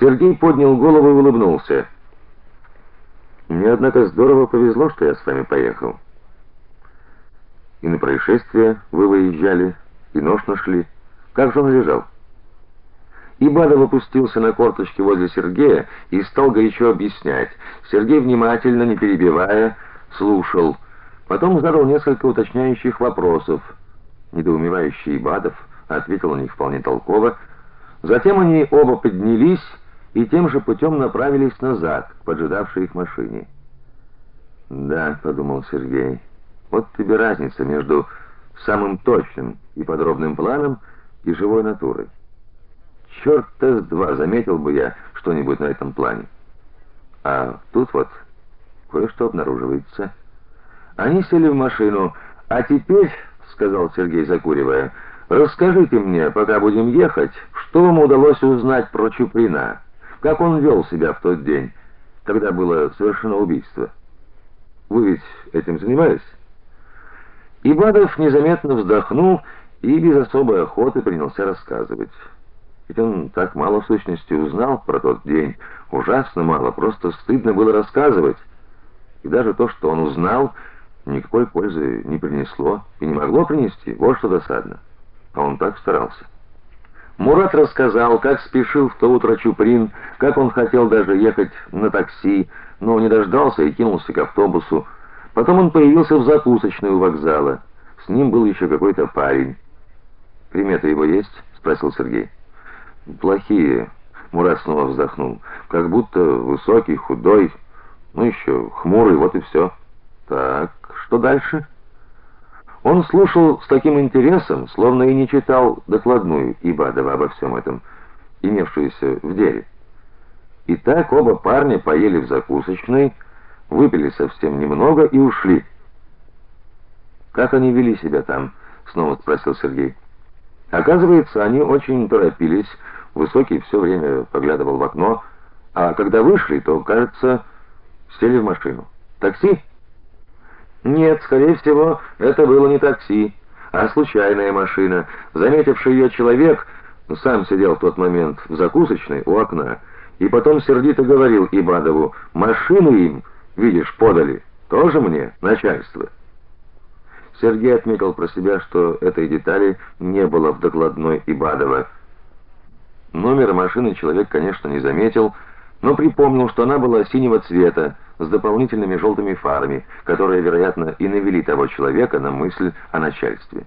Сергей поднял голову и улыбнулся. Мне однако здорово повезло, что я с вами поехал. И на происшествие вы выезжали, и нож нашли. Как же он лежал? Ибадов опустился на корточки возле Сергея и стал горячо объяснять. Сергей внимательно, не перебивая, слушал. Потом задал несколько уточняющих вопросов. Недоумевающий Ибадов ответил на них вполне толково. Затем они оба поднялись и тем же путем направились назад, к поджидавшей их машине. "Да", подумал Сергей. "Вот тебе разница между самым точным и подробным планом и живой натурой. Черт-то с два заметил бы я что-нибудь на этом плане. А тут вот кое-что обнаруживается. Они сели в машину. "А теперь", сказал Сергей, закуривая, "расскажите мне, пока будем ехать, что вам удалось узнать про Чуприна?" Как он вел себя в тот день, когда было совершено убийство? Вы ведь этим занимались? Ибадов незаметно вздохнул и без особой охоты принялся рассказывать. Ведь он так мало в сущности узнал про тот день, ужасно мало, просто стыдно было рассказывать. И даже то, что он узнал, никакой пользы не принесло и не могло принести. Вот что досадно. А он так старался. Мурат рассказал, как спешил в то утро Чуприн, как он хотел даже ехать на такси, но не дождался и кинулся к автобусу. Потом он появился в закусочной у вокзала. С ним был еще какой-то парень. Приметы его есть? спросил Сергей. Плохие. Мурат снова вздохнул. Как будто высокий, худой, ну еще хмурый, вот и все. Так, что дальше? Он слушал с таким интересом, словно и не читал докладную Ибадова обо всем этом, имевшуюся в деле. И так оба парня поели в закусочной, выпили совсем немного и ушли. Как они вели себя там? снова спросил Сергей. Оказывается, они очень торопились. Высокий все время поглядывал в окно, а когда вышли, то, кажется, сели в машину. Такси? Нет, скорее всего, это было не такси, а случайная машина. Заметивший ее человек сам сидел в тот момент в закусочной у окна и потом сердито говорил Ибадову: "Машину им, видишь, подали. Тоже мне начальство". Сергей отметил про себя, что этой детали не было в докладной Ибадова. Номер машины человек, конечно, не заметил, но припомнил, что она была синего цвета с дополнительными желтыми фарами, которые, вероятно, и навели того человека на мысль о начальстве.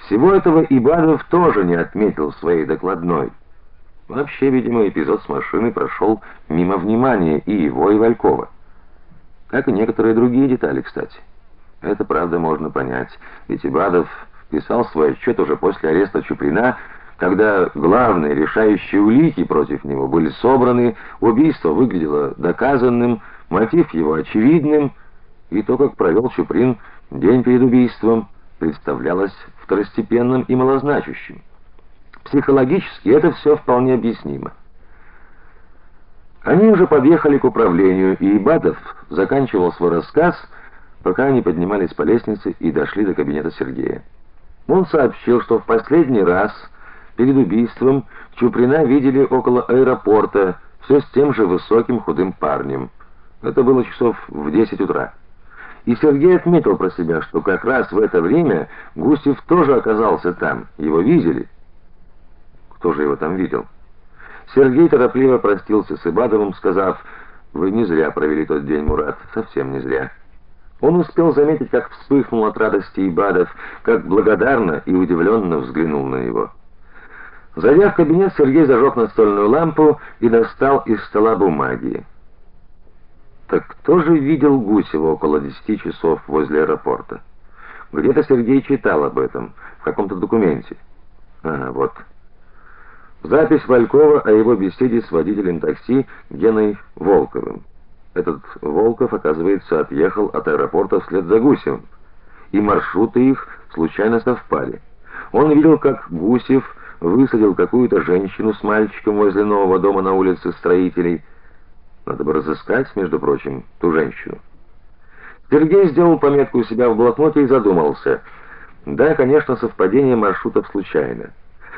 Всего этого Ибадов тоже не отметил в своей докладной. Вообще, видимо, эпизод с машиной прошел мимо внимания и его, и Валькова. Как и некоторые другие детали, кстати. Это правда можно понять, ведь Ибадов писал свой отчет уже после ареста Чуприна, когда главные решающие улики против него были собраны, убийство выглядело доказанным, мотив его очевидным, и то, как провел Чуприн день перед убийством, представлялось второстепенным и малозначащим. Психологически это все вполне объяснимо. Они уже подъехали к управлению, и Ибадов заканчивал свой рассказ, пока они поднимались по лестнице и дошли до кабинета Сергея. Он сообщил, что в последний раз Перед убийством Чуприна видели около аэропорта, все с тем же высоким худым парнем. Это было часов в 10 утра. И Сергей отметил про себя, что как раз в это время Гусев тоже оказался там. Его видели. Кто же его там видел? Сергей торопливо простился с Ибадовым, сказав: "Вы не зря провели тот день, Мурат, совсем не зря". Он успел заметить, как вспыхнул от радости Ибадов, как благодарно и удивленно взглянул на него. Зайдя в кабинет, Сергей зажег настольную лампу и достал из стола бумаги. Так кто же видел Гусева около десяти часов возле аэропорта? Где-то Сергей читал об этом в каком-то документе. Ага, вот. Запись Валькова о его беседе с водителем такси Геной Волковым. Этот Волков, оказывается, отъехал от аэропорта вслед за Гусевым, и маршруты их случайно совпали. Он видел, как Гусев высадил какую-то женщину с мальчиком возле нового дома на улице Строителей. Надо бы разыскать, между прочим, ту женщину. Сергей сделал пометку у себя в блокноте и задумался. Да, конечно, совпадение маршрутов случайно.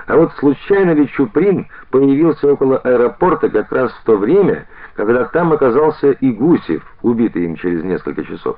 А вот случайно ли Чуприн появился около аэропорта как раз в то время, когда там оказался и Гусев, убитый им через несколько часов?